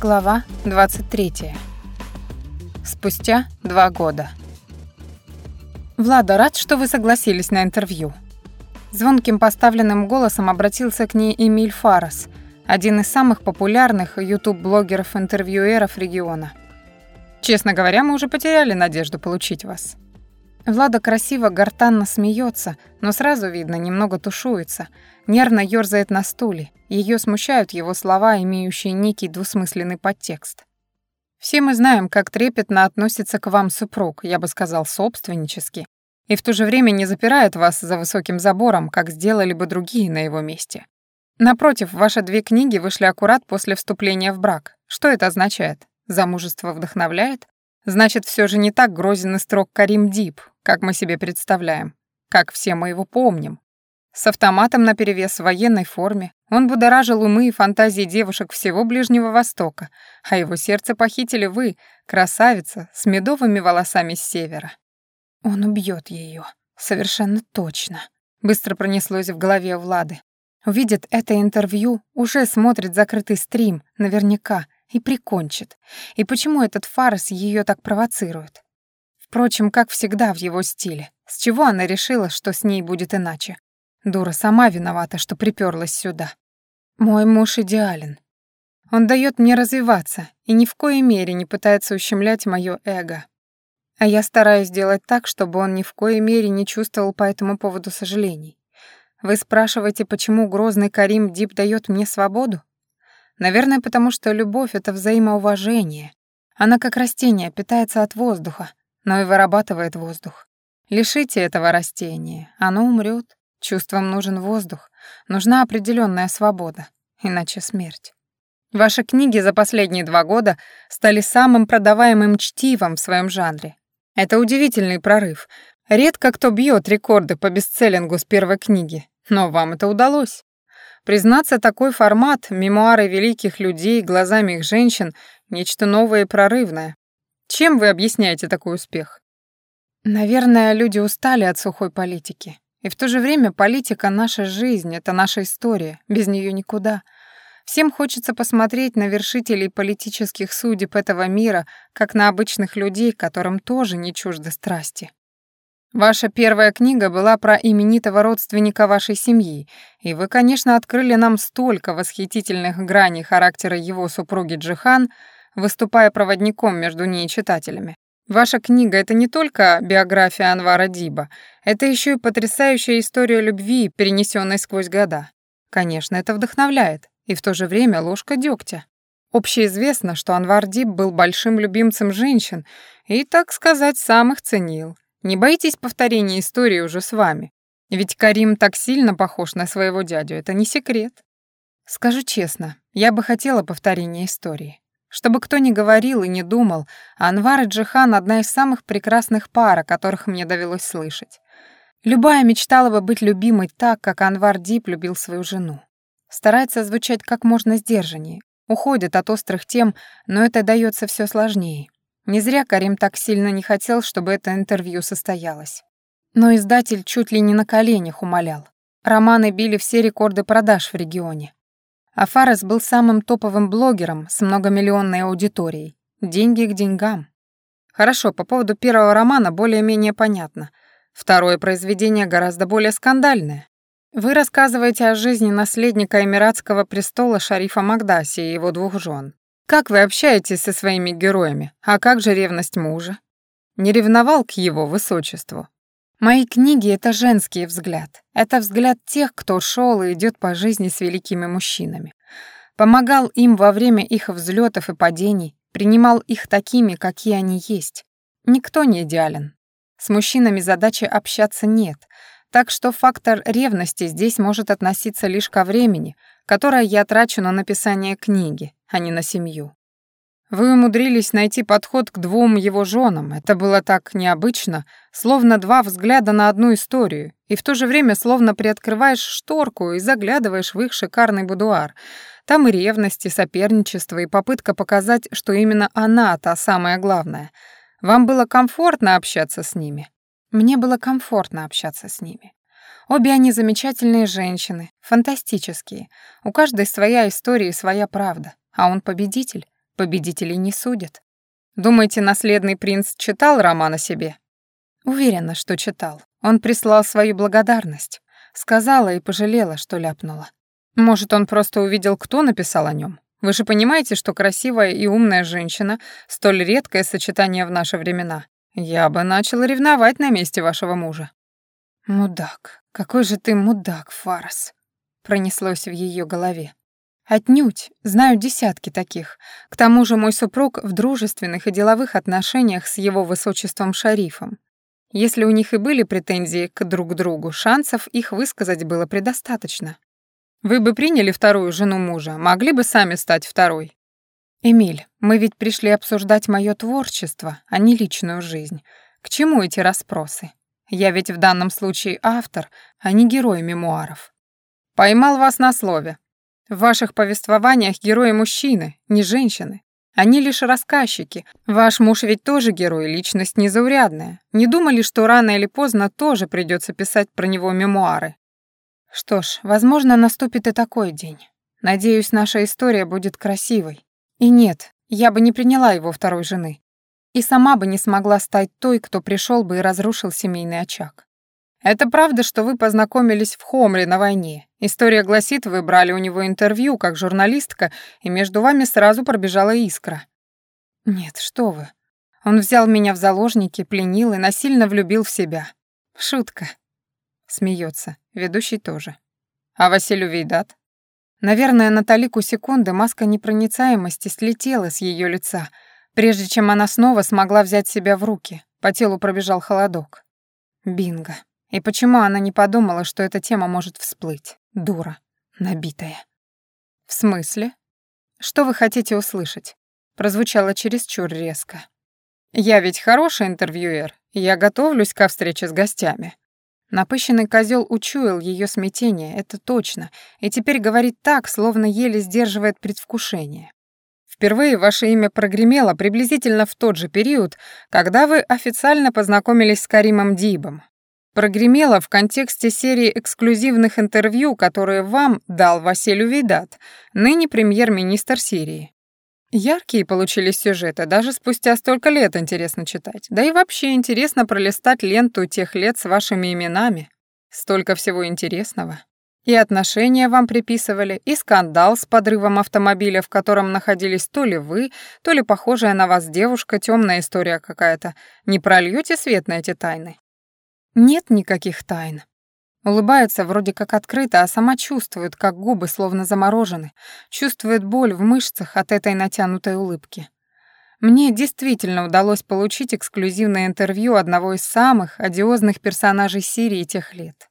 Глава 23. Спустя два года. «Влада, рад, что вы согласились на интервью». Звонким поставленным голосом обратился к ней Эмиль Фарас, один из самых популярных YouTube-блогеров-интервьюеров региона. «Честно говоря, мы уже потеряли надежду получить вас». Влада красиво гортанно смеется, но сразу видно, немного тушуется, нервно ёрзает на стуле, ее смущают его слова, имеющие некий двусмысленный подтекст. Все мы знаем, как трепетно относится к вам супруг, я бы сказал, собственнически, и в то же время не запирает вас за высоким забором, как сделали бы другие на его месте. Напротив, ваши две книги вышли аккурат после вступления в брак. Что это означает? Замужество вдохновляет? Значит, все же не так грозен и строг Карим Дип, как мы себе представляем, как все мы его помним. С автоматом наперевес в военной форме он будоражил умы и фантазии девушек всего Ближнего Востока, а его сердце похитили вы, красавица, с медовыми волосами с севера. Он убьет ее, совершенно точно. Быстро пронеслось в голове у Влады. Увидит это интервью, уже смотрит закрытый стрим, наверняка, и прикончит. И почему этот фарс ее так провоцирует? Впрочем, как всегда в его стиле. С чего она решила, что с ней будет иначе? Дура сама виновата, что приперлась сюда. Мой муж идеален. Он дает мне развиваться и ни в коей мере не пытается ущемлять мое эго. А я стараюсь сделать так, чтобы он ни в коей мере не чувствовал по этому поводу сожалений. Вы спрашиваете, почему грозный Карим Дип дает мне свободу? Наверное, потому что любовь — это взаимоуважение. Она, как растение, питается от воздуха, но и вырабатывает воздух. Лишите этого растения, оно умрет. Чувствам нужен воздух, нужна определенная свобода, иначе смерть. Ваши книги за последние два года стали самым продаваемым чтивом в своем жанре. Это удивительный прорыв. Редко кто бьет рекорды по бестселлингу с первой книги, но вам это удалось. Признаться, такой формат, мемуары великих людей глазами их женщин, нечто новое и прорывное. Чем вы объясняете такой успех? Наверное, люди устали от сухой политики. И в то же время политика — наша жизнь, это наша история, без нее никуда. Всем хочется посмотреть на вершителей политических судеб этого мира, как на обычных людей, которым тоже не чужды страсти. Ваша первая книга была про именитого родственника вашей семьи, и вы, конечно, открыли нам столько восхитительных граней характера его супруги Джихан, выступая проводником между ней и читателями. Ваша книга — это не только биография Анвара Диба, это еще и потрясающая история любви, перенесенной сквозь года. Конечно, это вдохновляет, и в то же время ложка дегтя. Общеизвестно, что Анвар Диб был большим любимцем женщин и, так сказать, сам их ценил. Не боитесь повторения истории уже с вами? Ведь Карим так сильно похож на своего дядю, это не секрет. Скажу честно, я бы хотела повторения истории. Чтобы кто ни говорил и не думал, Анвар и Джихан — одна из самых прекрасных пар, о которых мне довелось слышать. Любая мечтала бы быть любимой так, как Анвар Дип любил свою жену. Старается звучать как можно сдержаннее, уходит от острых тем, но это дается все сложнее. Не зря Карим так сильно не хотел, чтобы это интервью состоялось. Но издатель чуть ли не на коленях умолял. Романы били все рекорды продаж в регионе. А Фарес был самым топовым блогером с многомиллионной аудиторией. Деньги к деньгам. Хорошо, по поводу первого романа более-менее понятно. Второе произведение гораздо более скандальное. Вы рассказываете о жизни наследника Эмиратского престола шарифа Магдаси и его двух жен. Как вы общаетесь со своими героями? А как же ревность мужа? Не ревновал к его высочеству? Мои книги — это женский взгляд. Это взгляд тех, кто шел и идет по жизни с великими мужчинами. Помогал им во время их взлетов и падений, принимал их такими, какие они есть. Никто не идеален. С мужчинами задачи общаться нет, так что фактор ревности здесь может относиться лишь ко времени, которое я трачу на написание книги, а не на семью. Вы умудрились найти подход к двум его женам. Это было так необычно, словно два взгляда на одну историю, и в то же время словно приоткрываешь шторку и заглядываешь в их шикарный будуар. Там и ревность, и соперничество, и попытка показать, что именно она та самая главная. Вам было комфортно общаться с ними? Мне было комфортно общаться с ними. Обе они замечательные женщины, фантастические. У каждой своя история и своя правда, а он победитель. Победителей не судят. Думаете, наследный принц читал роман о себе? Уверена, что читал. Он прислал свою благодарность. Сказала и пожалела, что ляпнула. Может, он просто увидел, кто написал о нем. Вы же понимаете, что красивая и умная женщина — столь редкое сочетание в наши времена. Я бы начал ревновать на месте вашего мужа. Мудак, какой же ты мудак, Фарас, пронеслось в ее голове. Отнюдь, знаю десятки таких. К тому же мой супруг в дружественных и деловых отношениях с его высочеством шарифом. Если у них и были претензии к друг другу, шансов их высказать было предостаточно. Вы бы приняли вторую жену мужа, могли бы сами стать второй. Эмиль, мы ведь пришли обсуждать мое творчество, а не личную жизнь. К чему эти расспросы? Я ведь в данном случае автор, а не герой мемуаров. Поймал вас на слове, в ваших повествованиях герои мужчины, не женщины. Они лишь рассказчики. Ваш муж ведь тоже герой, личность незаурядная. Не думали, что рано или поздно тоже придется писать про него мемуары? Что ж, возможно, наступит и такой день. Надеюсь, наша история будет красивой. И нет, я бы не приняла его второй жены. И сама бы не смогла стать той, кто пришел бы и разрушил семейный очаг. Это правда, что вы познакомились в Хомре на войне. История гласит, вы брали у него интервью как журналистка, и между вами сразу пробежала искра. Нет, что вы. Он взял меня в заложники, пленил и насильно влюбил в себя. Шутка. Смеется. Ведущий тоже. А Василию Вейдат? Наверное, на талику секунды маска непроницаемости слетела с ее лица, прежде чем она снова смогла взять себя в руки. По телу пробежал холодок. Бинго. И почему она не подумала, что эта тема может всплыть? Дура. Набитая. В смысле? Что вы хотите услышать? Прозвучало чересчур резко. Я ведь хороший интервьюер, я готовлюсь ко встрече с гостями. Напыщенный козел учуял ее смятение, это точно, и теперь говорит так, словно еле сдерживает предвкушение. Впервые ваше имя прогремело приблизительно в тот же период, когда вы официально познакомились с Каримом Дибом, прогремело в контексте серии эксклюзивных интервью, которые вам дал Василий Видат, ныне премьер-министр Сирии. Яркие получились сюжеты, даже спустя столько лет интересно читать. Да и вообще интересно пролистать ленту тех лет с вашими именами. Столько всего интересного. И отношения вам приписывали, и скандал с подрывом автомобиля, в котором находились то ли вы, то ли похожая на вас девушка, темная история какая-то. Не прольете свет на эти тайны? Нет никаких тайн. Улыбается вроде как открыто, а сама чувствует, как губы словно заморожены, чувствует боль в мышцах от этой натянутой улыбки. Мне действительно удалось получить эксклюзивное интервью одного из самых одиозных персонажей Сирии тех лет.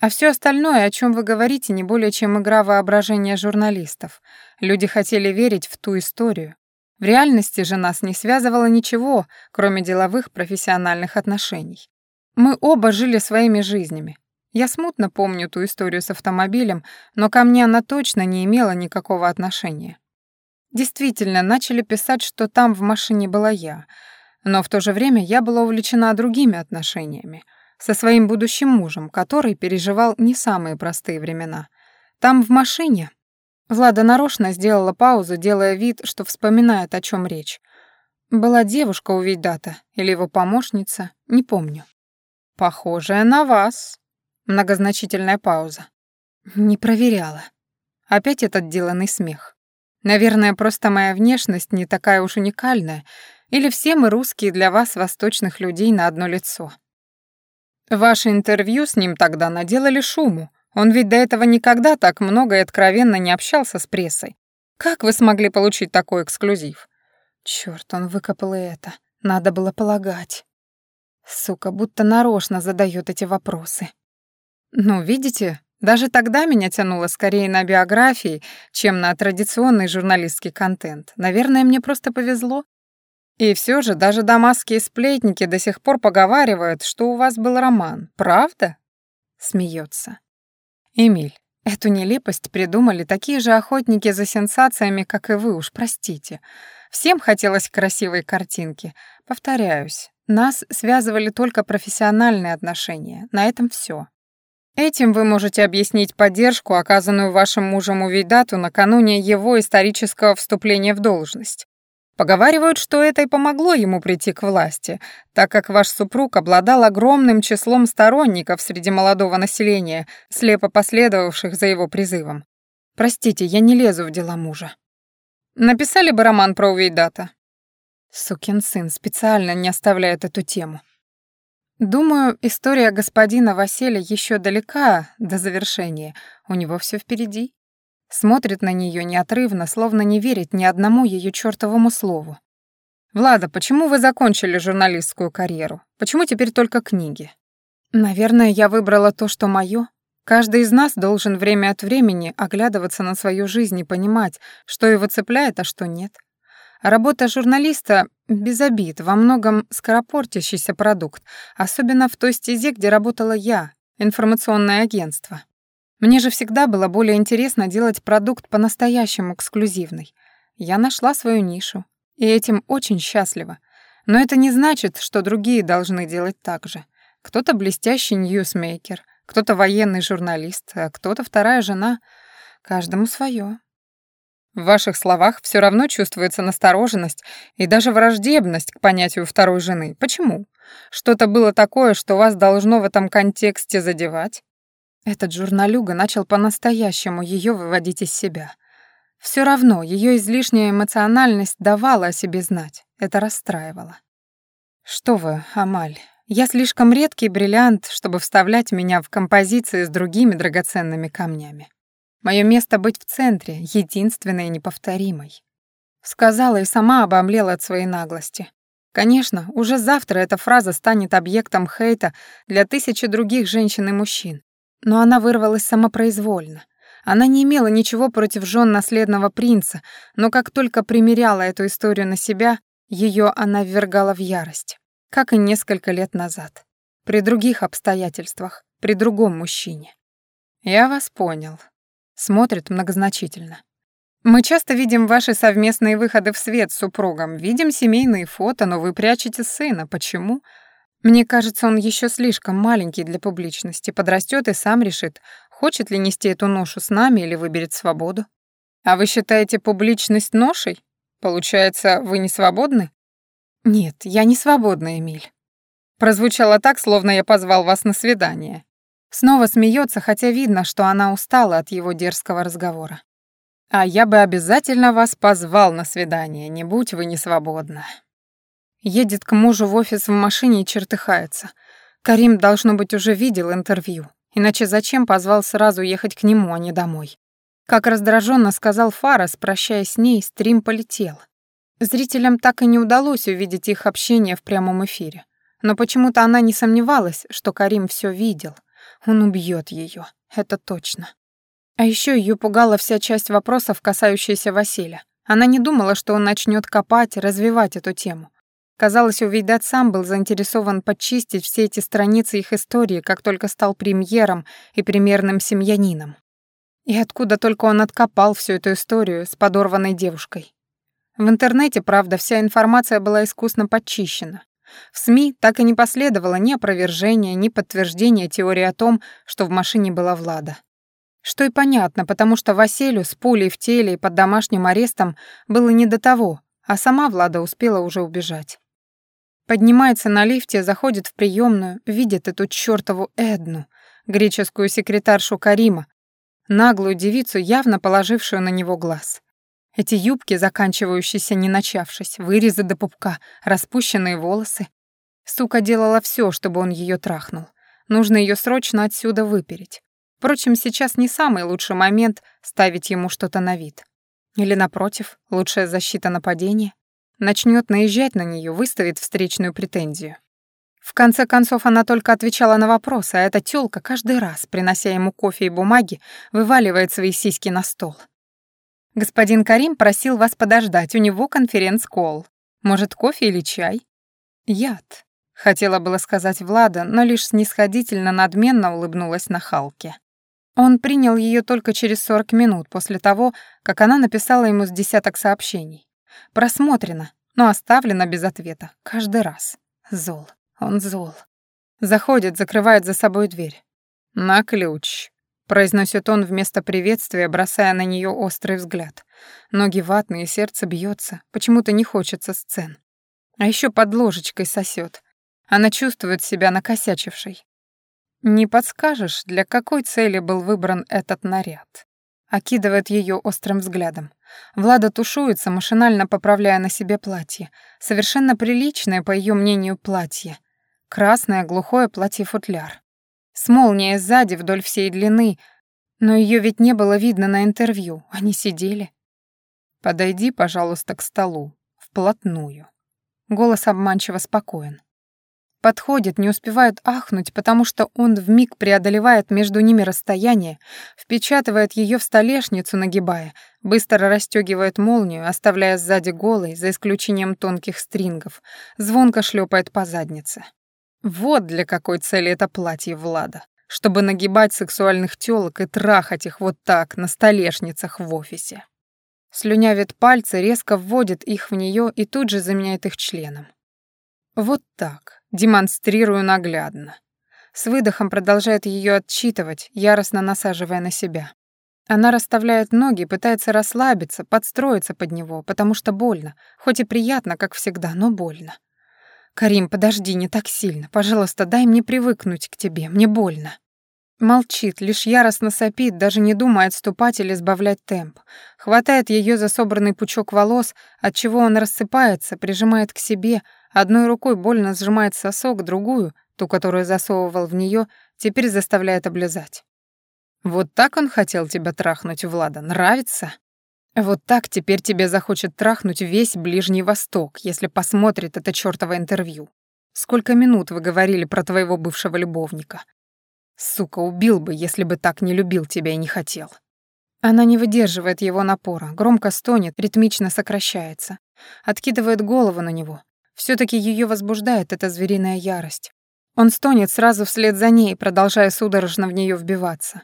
А все остальное, о чем вы говорите, не более чем игра воображения журналистов. Люди хотели верить в ту историю. В реальности же нас не связывало ничего, кроме деловых профессиональных отношений. Мы оба жили своими жизнями. Я смутно помню ту историю с автомобилем, но ко мне она точно не имела никакого отношения. Действительно, начали писать, что там в машине была я, но в то же время я была увлечена другими отношениями, со своим будущим мужем, который переживал не самые простые времена. Там в машине Влада нарочно сделала паузу, делая вид, что вспоминает, о чем речь. Была девушка у Вейдата или его помощница, не помню. «Похожая на вас». Многозначительная пауза. Не проверяла. Опять этот деланный смех. Наверное, просто моя внешность не такая уж уникальная, или все мы русские для вас, восточных людей, на одно лицо. Ваше интервью с ним тогда наделали шуму. Он ведь до этого никогда так много и откровенно не общался с прессой. Как вы смогли получить такой эксклюзив? Чёрт, он выкопал и это. Надо было полагать. Сука, будто нарочно задает эти вопросы. Ну, видите, даже тогда меня тянуло скорее на биографии, чем на традиционный журналистский контент. Наверное, мне просто повезло. И все же даже дамасские сплетники до сих пор поговаривают, что у вас был роман. Правда? Смеется. Эмиль, эту нелепость придумали такие же охотники за сенсациями, как и вы, уж простите. Всем хотелось красивой картинки. Повторяюсь, нас связывали только профессиональные отношения. На этом все. Этим вы можете объяснить поддержку, оказанную вашим мужем Увейдату накануне его исторического вступления в должность. Поговаривают, что это и помогло ему прийти к власти, так как ваш супруг обладал огромным числом сторонников среди молодого населения, слепо последовавших за его призывом. Простите, я не лезу в дела мужа. Написали бы роман про Увейдата. Сукин сын специально не оставляет эту тему. Думаю, история господина Василия еще далека до завершения. У него все впереди. Смотрит на нее неотрывно, словно не верит ни одному ее чертовому слову. «Влада, почему вы закончили журналистскую карьеру? Почему теперь только книги?» «Наверное, я выбрала то, что мое. Каждый из нас должен время от времени оглядываться на свою жизнь и понимать, что его цепляет, а что нет. Работа журналиста без обид, во многом скоропортящийся продукт, особенно в той стезе, где работала я, информационное агентство. Мне же всегда было более интересно делать продукт по-настоящему эксклюзивный. Я нашла свою нишу, и этим очень счастлива. Но это не значит, что другие должны делать так же. Кто-то блестящий ньюсмейкер, кто-то военный журналист, а кто-то вторая жена. Каждому свое. В ваших словах все равно чувствуется настороженность и даже враждебность к понятию второй жены. Почему? Что-то было такое, что вас должно в этом контексте задевать? Этот журналюга начал по-настоящему ее выводить из себя. Все равно ее излишняя эмоциональность давала о себе знать. Это расстраивало. «Что вы, Амаль, я слишком редкий бриллиант, чтобы вставлять меня в композиции с другими драгоценными камнями. Мое место быть в центре, единственной и неповторимой». Сказала и сама обомлела от своей наглости. Конечно, уже завтра эта фраза станет объектом хейта для тысячи других женщин и мужчин. Но она вырвалась самопроизвольно. Она не имела ничего против жен наследного принца, но как только примеряла эту историю на себя, ее она ввергала в ярость. Как и несколько лет назад. При других обстоятельствах, при другом мужчине. «Я вас понял», — смотрит многозначительно. «Мы часто видим ваши совместные выходы в свет с супругом, видим семейные фото, но вы прячете сына. Почему? Мне кажется, он еще слишком маленький для публичности, подрастет и сам решит, хочет ли нести эту ношу с нами или выберет свободу. А вы считаете публичность ношей? Получается, вы не свободны? Нет, я не свободна, Эмиль. Прозвучало так, словно я позвал вас на свидание. Снова смеется, хотя видно, что она устала от его дерзкого разговора. А я бы обязательно вас позвал на свидание, не будь вы не свободна. Едет к мужу в офис в машине и чертыхается. Карим, должно быть, уже видел интервью. Иначе зачем позвал сразу ехать к нему, а не домой? Как раздраженно сказал Фарас, прощаясь с ней, стрим полетел. Зрителям так и не удалось увидеть их общение в прямом эфире. Но почему-то она не сомневалась, что Карим все видел. Он убьет ее, это точно. А еще ее пугала вся часть вопросов, касающаяся Василия. Она не думала, что он начнет копать, развивать эту тему. Казалось, Увейдат сам был заинтересован подчистить все эти страницы их истории, как только стал премьером и примерным семьянином. И откуда только он откопал всю эту историю с подорванной девушкой. В интернете, правда, вся информация была искусно подчищена. В СМИ так и не последовало ни опровержения, ни подтверждения теории о том, что в машине была Влада. Что и понятно, потому что Василию с пулей в теле и под домашним арестом было не до того, а сама Влада успела уже убежать. Поднимается на лифте, заходит в приемную, видит эту чёртову Эдну, греческую секретаршу Карима, наглую девицу, явно положившую на него глаз. Эти юбки, заканчивающиеся не начавшись, вырезы до пупка, распущенные волосы. Сука делала всё, чтобы он её трахнул. Нужно её срочно отсюда выпереть. Впрочем, сейчас не самый лучший момент ставить ему что-то на вид. Или, напротив, лучшая защита нападения начнет наезжать на нее, выставит встречную претензию. В конце концов, она только отвечала на вопросы, а эта тёлка каждый раз, принося ему кофе и бумаги, вываливает свои сиськи на стол. «Господин Карим просил вас подождать, у него конференц-колл. Может, кофе или чай?» «Яд», — хотела было сказать Влада, но лишь снисходительно надменно улыбнулась на Халке. Он принял ее только через 40 минут после того, как она написала ему с десяток сообщений. Просмотрено, но оставлено без ответа. Каждый раз. Зол. Он зол. Заходит, закрывает за собой дверь. «На ключ», произносит он вместо приветствия, бросая на нее острый взгляд. Ноги ватные, сердце бьется, почему-то не хочется сцен. А еще под ложечкой сосет. Она чувствует себя накосячившей. Не подскажешь, для какой цели был выбран этот наряд? Окидывает ее острым взглядом. Влада тушуется, машинально поправляя на себе платье. Совершенно приличное, по ее мнению, платье. Красное глухое платье-футляр. С молнией сзади вдоль всей длины, но ее ведь не было видно на интервью. Они сидели. «Подойди, пожалуйста, к столу. Вплотную». Голос обманчиво спокоен. Подходит, не успевает ахнуть, потому что он вмиг преодолевает между ними расстояние, впечатывает ее в столешницу, нагибая, быстро расстегивает молнию, оставляя сзади голой, за исключением тонких стрингов, звонко шлепает по заднице. Вот для какой цели это платье Влада. Чтобы нагибать сексуальных тёлок и трахать их вот так на столешницах в офисе. Слюнявит пальцы, резко вводит их в нее и тут же заменяет их членом. Вот так. Демонстрирую наглядно. С выдохом продолжает ее отчитывать, яростно насаживая на себя. Она расставляет ноги, пытается расслабиться, подстроиться под него, потому что больно, хоть и приятно, как всегда, но больно. «Карим, подожди, не так сильно. Пожалуйста, дай мне привыкнуть к тебе, мне больно». Молчит, лишь яростно сопит, даже не думая отступать или сбавлять темп. Хватает ее за собранный пучок волос, от чего он рассыпается, прижимает к себе, Одной рукой больно сжимает сосок, другую, ту, которую засовывал в нее, теперь заставляет облизать. «Вот так он хотел тебя трахнуть, Влада, нравится?» «Вот так теперь тебе захочет трахнуть весь Ближний Восток, если посмотрит это чёртово интервью. Сколько минут вы говорили про твоего бывшего любовника? Сука, убил бы, если бы так не любил тебя и не хотел». Она не выдерживает его напора, громко стонет, ритмично сокращается, откидывает голову на него, все таки ее возбуждает эта звериная ярость. Он стонет сразу вслед за ней, продолжая судорожно в нее вбиваться.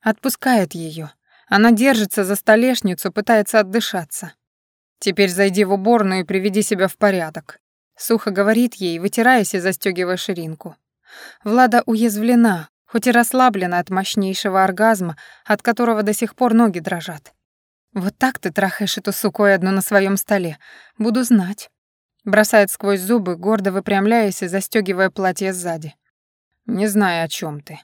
Отпускает ее. Она держится за столешницу, пытается отдышаться. «Теперь зайди в уборную и приведи себя в порядок», — сухо говорит ей, вытираясь и застегивая ширинку. Влада уязвлена, хоть и расслаблена от мощнейшего оргазма, от которого до сих пор ноги дрожат. «Вот так ты трахаешь эту суку одну на своем столе. Буду знать». Бросает сквозь зубы, гордо выпрямляясь и застёгивая платье сзади. «Не знаю, о чём ты».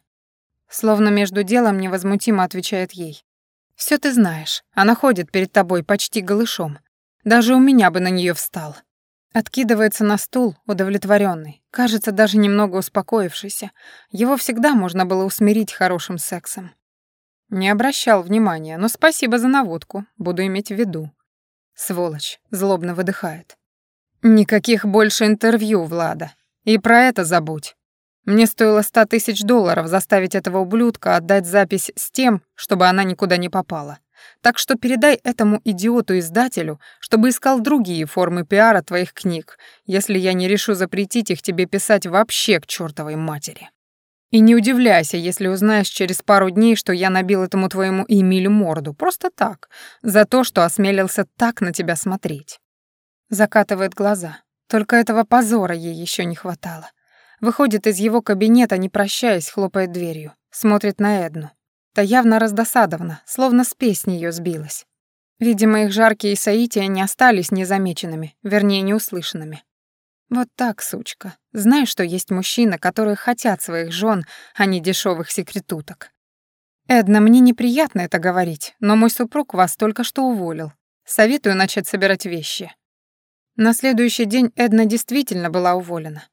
Словно между делом невозмутимо отвечает ей. «Всё ты знаешь. Она ходит перед тобой почти голышом. Даже у меня бы на неё встал». Откидывается на стул, удовлетворённый, кажется, даже немного успокоившийся. Его всегда можно было усмирить хорошим сексом. Не обращал внимания, но спасибо за наводку, буду иметь в виду. Сволочь, злобно выдыхает. Никаких больше интервью, Влада. И про это забудь. Мне стоило ста тысяч долларов заставить этого ублюдка отдать запись с тем, чтобы она никуда не попала. Так что передай этому идиоту-издателю, чтобы искал другие формы пиара твоих книг, если я не решу запретить их тебе писать вообще к чертовой матери. И не удивляйся, если узнаешь через пару дней, что я набил этому твоему Эмилю морду, просто так, за то, что осмелился так на тебя смотреть. Закатывает глаза. Только этого позора ей еще не хватало. Выходит из его кабинета, не прощаясь, хлопает дверью. Смотрит на Эдну. Та явно раздосадована, словно с неё сбилась. Видимо, их жаркие соития не остались незамеченными, вернее, неуслышанными. Вот так, сучка. Знаю, что есть мужчины, которые хотят своих жен, а не дешевых секретуток. Эдна, мне неприятно это говорить, но мой супруг вас только что уволил. Советую начать собирать вещи. На следующий день Эдна действительно была уволена.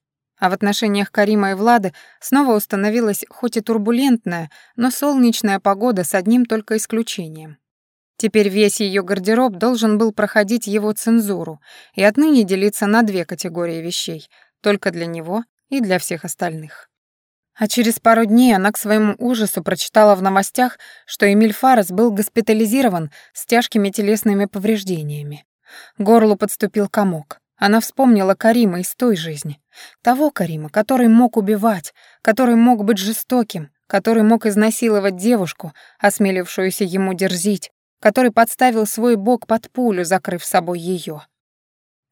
А в отношениях Карима и Влады снова установилась хоть и турбулентная, но солнечная погода с одним только исключением. Теперь весь ее гардероб должен был проходить его цензуру и отныне делиться на две категории вещей, только для него и для всех остальных. А через пару дней она к своему ужасу прочитала в новостях, что Эмиль Фарес был госпитализирован с тяжкими телесными повреждениями. Горлу подступил комок. Она вспомнила Карима из той жизни. Того Карима, который мог убивать, который мог быть жестоким, который мог изнасиловать девушку, осмелившуюся ему дерзить, который подставил свой бок под пулю, закрыв собой ее.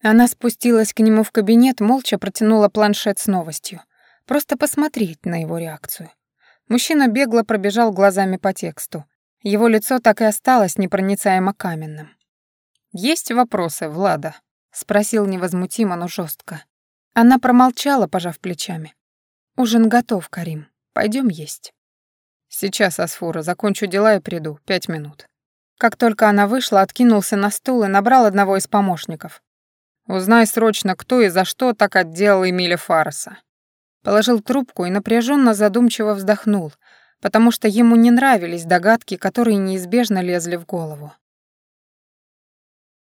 Она спустилась к нему в кабинет, молча протянула планшет с новостью. Просто посмотреть на его реакцию. Мужчина бегло пробежал глазами по тексту. Его лицо так и осталось непроницаемо каменным. «Есть вопросы, Влада?» — спросил невозмутимо, но жестко. Она промолчала, пожав плечами. «Ужин готов, Карим. Пойдем есть». «Сейчас, Асфура, закончу дела и приду. Пять минут». Как только она вышла, откинулся на стул и набрал одного из помощников. «Узнай срочно, кто и за что так отделал Эмиля Фарреса». Положил трубку и напряженно задумчиво вздохнул, потому что ему не нравились догадки, которые неизбежно лезли в голову.